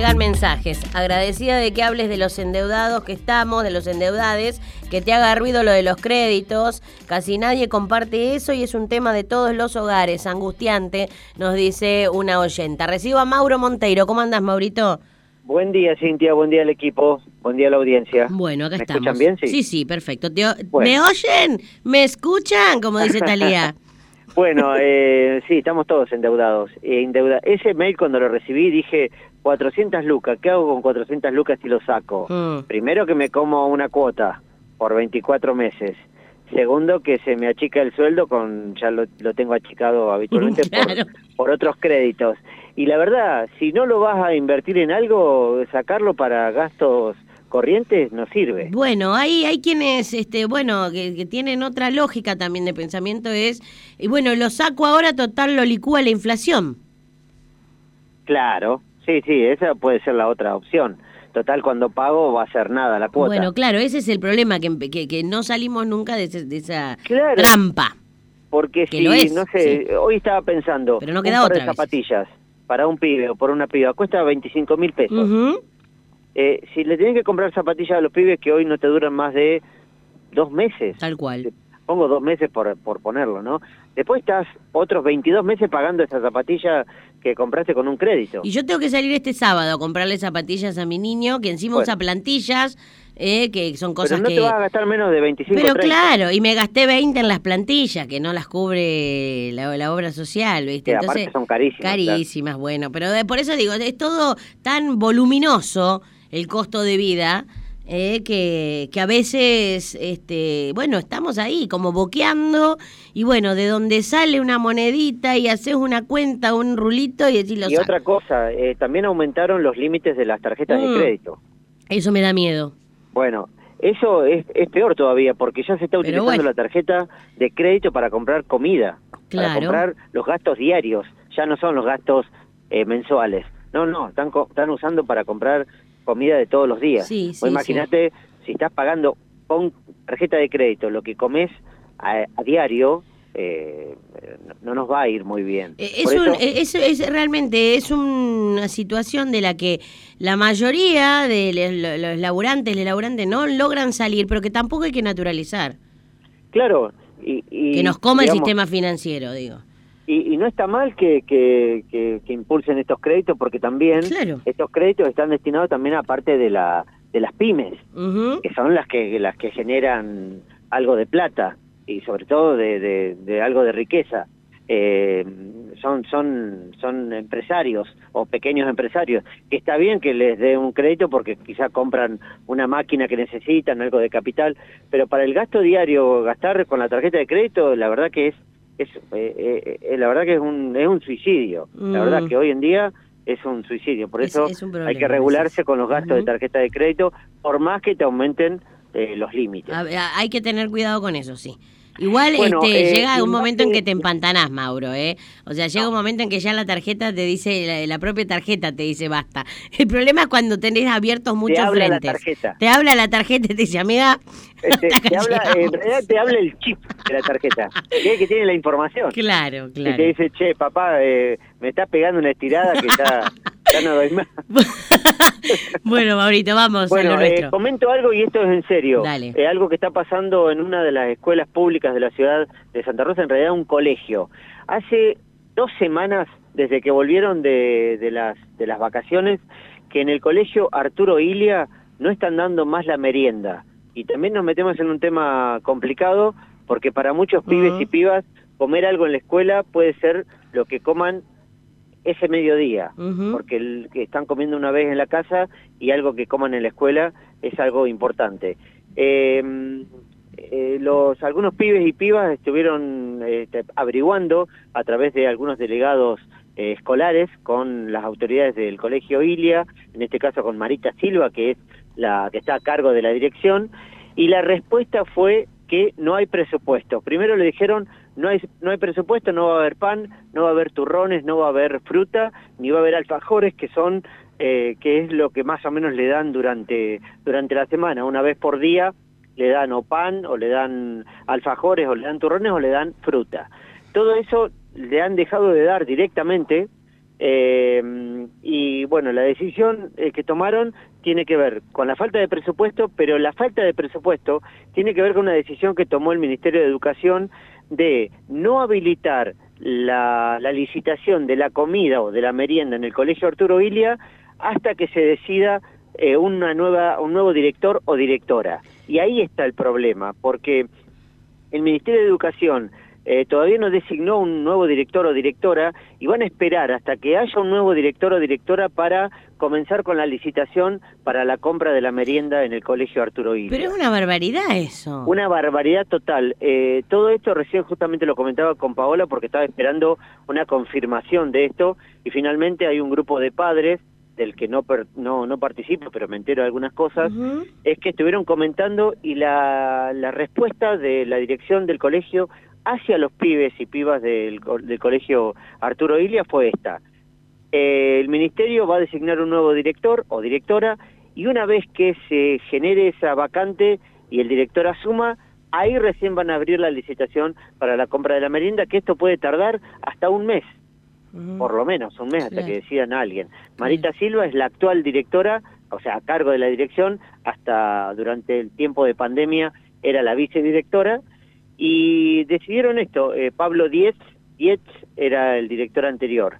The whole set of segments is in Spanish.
llegan mensajes. Agradecida de que hables de los endeudados que estamos, de los endeudades, que te haga ruido lo de los créditos. Casi nadie comparte eso y es un tema de todos los hogares. Angustiante, nos dice una oyenta. Recibo a Mauro Monteiro. ¿Cómo andas, Maurito? Buen día, Cintia. Buen día al equipo. Buen día a la audiencia. Bueno, acá ¿Me estamos. escuchan bien? Sí. Sí, sí, perfecto. Te o- Bueno. ¿Me oyen? ¿Me escuchan? Como dice Talía. Bueno, eh, sí, estamos todos endeudados. Eh, indeuda- Ese mail cuando lo recibí dije 400 lucas. ¿Qué hago con 400 lucas si lo saco? Mm. Primero que me como una cuota por 24 meses. Segundo que se me achica el sueldo con ya lo, lo tengo achicado habitualmente Claro. por, por otros créditos. Y la verdad, si no lo vas a invertir en algo, sacarlo para gastos corrientes no sirve. Bueno, hay, hay quienes, este, bueno, que, que tienen otra lógica también de pensamiento, es, y bueno, lo saco ahora, total, lo licúa la inflación. Claro, sí, sí, esa puede ser la otra opción. Total, cuando pago va a ser nada la cuota. Bueno, claro, ese es el problema, que, que, que no salimos nunca de, ese- de esa Claro. trampa. Porque que si, es, no sé, hoy estaba pensando, Pero no un queda de otra veces. zapatillas para un pibe o por una piba cuesta 25 mil pesos. Eh, si le tienen que comprar zapatillas a los pibes que hoy no te duran más de dos meses, Tal cual. pongo dos meses por, por ponerlo, ¿no? Después estás otros 22 meses pagando esa zapatilla que compraste con un crédito. Y yo tengo que salir este sábado a comprarle zapatillas a mi niño, que encima Bueno. usa plantillas, eh, que son Pero cosas no que... te vas a gastar menos de 25 Pero 30. claro, y me gasté 20 en las plantillas, que no las cubre la, la obra social, ¿viste? Que aparte son carísimas, claro. Carísimas, bueno, pero de- por eso digo, es todo tan voluminoso el costo de vida, eh, que, que a veces, este, bueno, estamos ahí como boqueando, y bueno, de donde sale una monedita y haces una cuenta, un rulito y decís lo Y otra cosa, eh, también aumentaron los límites de las tarjetas Mm. de crédito. Eso me da miedo. Bueno, eso es, es peor todavía porque ya se está utilizando bueno. la tarjeta de crédito para comprar comida, para Claro. comprar los gastos diarios, ya no son los gastos eh, mensuales. No, no, están, están usando para comprar comida de todos los días. Sí, O sí, imagínate si estás pagando con tarjeta de crédito lo que comes a, a diario, eh, no, no nos va a ir muy bien. Eh, Por Es, un- eso- eh, es, es realmente es una situación de la que la mayoría de le- los laburantes, los laburantes no logran salir, pero que tampoco hay que naturalizar. claro, y, y, que nos coma el sistema financiero, digo. Y, y no está mal que, que, que- que impulsen estos créditos porque también Claro. estos créditos están destinados también a parte de la de las pymes, que son las que las que generan algo de plata y sobre todo de, de- de algo de riqueza. Eh, son son son empresarios o pequeños empresarios que está bien que les dé un crédito porque quizá compran una máquina que necesitan algo de capital pero para el gasto diario gastar con la tarjeta de crédito la verdad que es es eh, eh, eh, la verdad que es un es un suicidio. La Mm. verdad que hoy en día es un suicidio. Por Es- eso es hay que regularse con los gastos de tarjeta de crédito por más que te aumenten eh, los límites. Hay que tener cuidado con eso, sí. Igual Bueno, este, eh, llega un momento en que- te empantanás, Mauro, ¿eh? O sea, llega un momento en que ya la tarjeta te dice, la, la propia tarjeta te dice basta. El problema es cuando tenés abiertos muchos habla la tarjeta. Te habla la tarjeta y te dice, amiga, Este, acá te habla, llegamos". en realidad te habla el chip de la tarjeta, que, que tiene la información. Claro, Y te claro. dice, che, papá, eh, me estás pegando una estirada que ya, ya no doy más. bueno, Maurito, vamos a Bueno, lo eh, nuestro. comento algo y esto es en serio. Dale. Eh, algo que está pasando en una de las escuelas públicas de la ciudad de Santa Rosa, en realidad un colegio. Hace dos semanas, desde que volvieron de, de las, de las vacaciones, que en el colegio Arturo Ilia no están dando más la merienda. Y también nos metemos en un tema complicado, porque para muchos pibes y pibas, comer algo en la escuela puede ser lo que coman ese mediodía porque el que están comiendo una vez en la casa y algo que coman en la escuela es algo importante. Eh, eh, los algunos pibes y pibas estuvieron este, averiguando a través de algunos delegados eh, escolares con las autoridades del colegio Ilia, en este caso con Marita Silva, que es la que está a cargo de la dirección, y la respuesta fue que no hay presupuesto. Primero le dijeron, no hay, no hay presupuesto, no va a haber pan, no va a haber turrones, no va a haber fruta, ni va a haber alfajores, que son, eh, que es lo que más o menos le dan durante, durante la semana. Una vez por día le dan o pan, o le dan alfajores, o le dan turrones, o le dan fruta. Todo eso le han dejado de dar directamente Eh, y bueno, la decisión eh, que tomaron tiene que ver con la falta de presupuesto, pero la falta de presupuesto tiene que ver con una decisión que tomó el Ministerio de Educación de no habilitar la, licitación de la comida o de la merienda en el Colegio Arturo Ilia hasta que se decida eh, una nueva, un nuevo director o directora. Y ahí está el problema, porque el Ministerio de Educación eh, todavía no designó un nuevo director o directora y van a esperar hasta que haya un nuevo director o directora para comenzar con la licitación para la compra de la merienda en el colegio Arturo Ilia. Pero es una barbaridad eso. Una barbaridad total. Eh, todo esto recién justamente lo comentaba con Paola porque estaba esperando una confirmación de esto y finalmente hay un grupo de padres del que no, no, no participo, pero me entero de algunas cosas, es que estuvieron comentando y la, la respuesta de la dirección del colegio hacia los pibes y pibas del, del colegio Arturo Ilia fue esta. Eh, el ministerio va a designar un nuevo director o directora y una vez que se genere esa vacante y el director asuma, ahí recién van a abrir la licitación para la compra de la merienda, que esto puede tardar hasta un mes, por lo menos un mes hasta que decidan a alguien. Marita Silva es la actual directora, o sea, a cargo de la dirección, hasta durante el tiempo de pandemia era la vicedirectora, y decidieron esto, eh, Pablo Diez, Diez era el director anterior.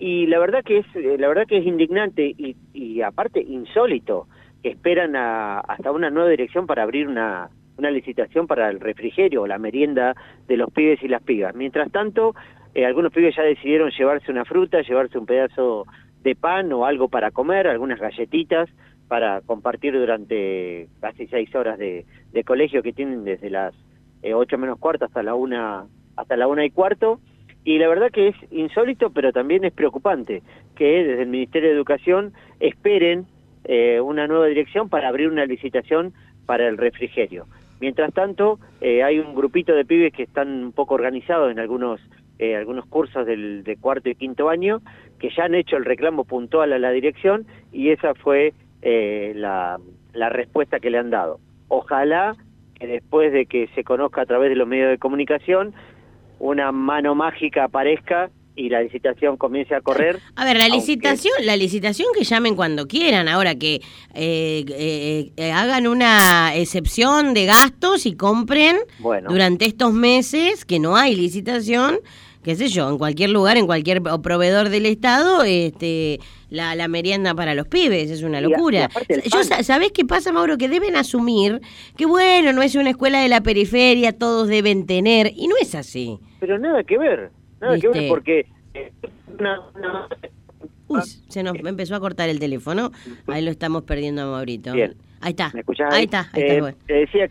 Y la verdad que es, eh, la verdad que es indignante y, aparte insólito que esperan hasta una nueva dirección para abrir una, una licitación para el refrigerio o la merienda de los pibes y las pibas. Mientras tanto, eh, algunos pibes ya decidieron llevarse una fruta, llevarse un pedazo de pan o algo para comer, algunas galletitas para compartir durante casi seis horas de, de colegio que tienen desde las eh, 8 menos cuarto hasta la una hasta la una y cuarto y la verdad que es insólito pero también es preocupante que desde el Ministerio de Educación esperen eh, una nueva dirección para abrir una licitación para el refrigerio. Mientras tanto, eh, hay un grupito de pibes que están un poco organizados en algunos eh, algunos cursos del, de cuarto y quinto año que ya han hecho el reclamo puntual a la dirección y esa fue la respuesta que le han dado. Ojalá que después de que se conozca a través de los medios de comunicación, una mano mágica aparezca y la licitación comience a correr. A ver, la licitación, la licitación que llamen cuando quieran, ahora que eh, eh, eh, hagan una excepción de gastos y compren bueno. durante estos meses que no hay licitación, qué sé yo, en cualquier lugar, en cualquier proveedor del Estado, este, la, la merienda para los pibes, es una locura. Yo, ¿Sabés qué pasa, Mauro? Que deben asumir que, bueno, no es una escuela de la periferia, todos deben tener, y no es así. Pero nada que ver, nada ¿Viste? que ver, porque... Eh, una, una... Uy, se nos empezó a cortar el teléfono, ahí lo estamos perdiendo a Maurito. Bien. Ahí está. ¿Me escuchás ahí? está, ahí eh, está. Bueno. Te decía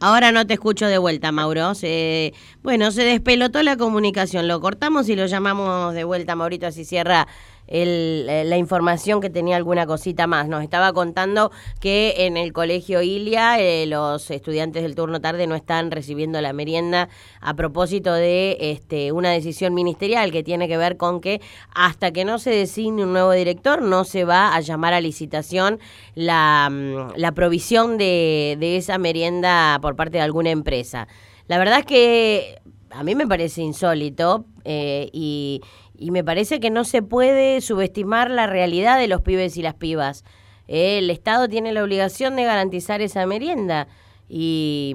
Ahora no te escucho de vuelta, Mauro. Se, bueno, se despelotó la comunicación. Lo cortamos y lo llamamos de vuelta, Maurito, así cierra el, la información que tenía alguna cosita más. Nos estaba contando que en el colegio Ilia eh, los estudiantes del turno tarde no están recibiendo la merienda a propósito de este, una decisión ministerial que tiene que ver con que hasta que no se designe un nuevo director no se va a llamar a licitación la, mm, la provisión de, de esa merienda por parte de alguna empresa. La verdad es que a mí me parece insólito eh, y, y, me parece que no se puede subestimar la realidad de los pibes y las pibas. Eh, el Estado tiene la obligación de garantizar esa merienda y,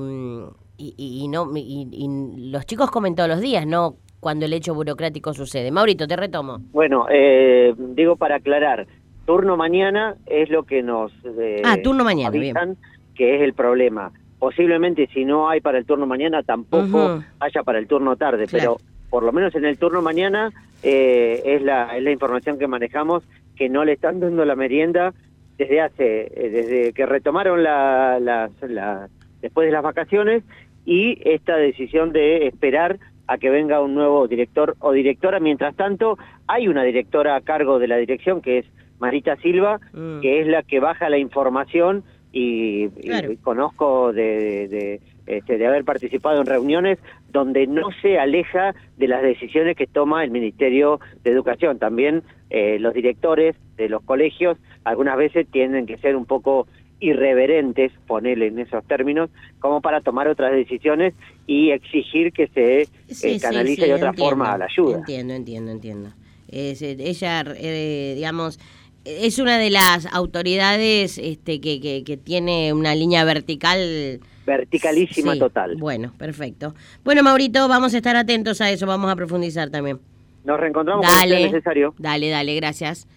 y, y no, y, los chicos comen todos los días, no cuando el hecho burocrático sucede. Maurito, te retomo. Bueno, eh, digo para aclarar, turno mañana es lo que nos eh, ah, turno mañana, avisan bien. que es el problema posiblemente si no hay para el turno mañana tampoco uh -huh. haya para el turno tarde, claro. pero por lo menos en el turno mañana eh, es, la, es la información que manejamos que no le están dando la merienda desde hace eh, desde que retomaron la, la, la, después de las vacaciones y esta decisión de esperar a que venga un nuevo director o directora. Mientras tanto, hay una directora a cargo de la dirección que es Marita Silva, mm. que es la que baja la información y, claro. y conozco de, este, de, haber participado en reuniones donde no se aleja de las decisiones que toma el Ministerio de Educación. También eh, los directores de los colegios algunas veces tienen que ser un poco irreverentes, ponele en esos términos, como para tomar otras decisiones y exigir que se eh, canalice de otra forma a la ayuda. Entiendo, entiendo, entiendo. Es, ella, eh, digamos, es una de las autoridades este, que, que, tiene una línea vertical. Verticalísima total. Bueno, perfecto. Bueno, Maurito, vamos a estar atentos a eso, vamos a profundizar también. Nos reencontramos dale, cuando sea necesario. Dale, dale, gracias.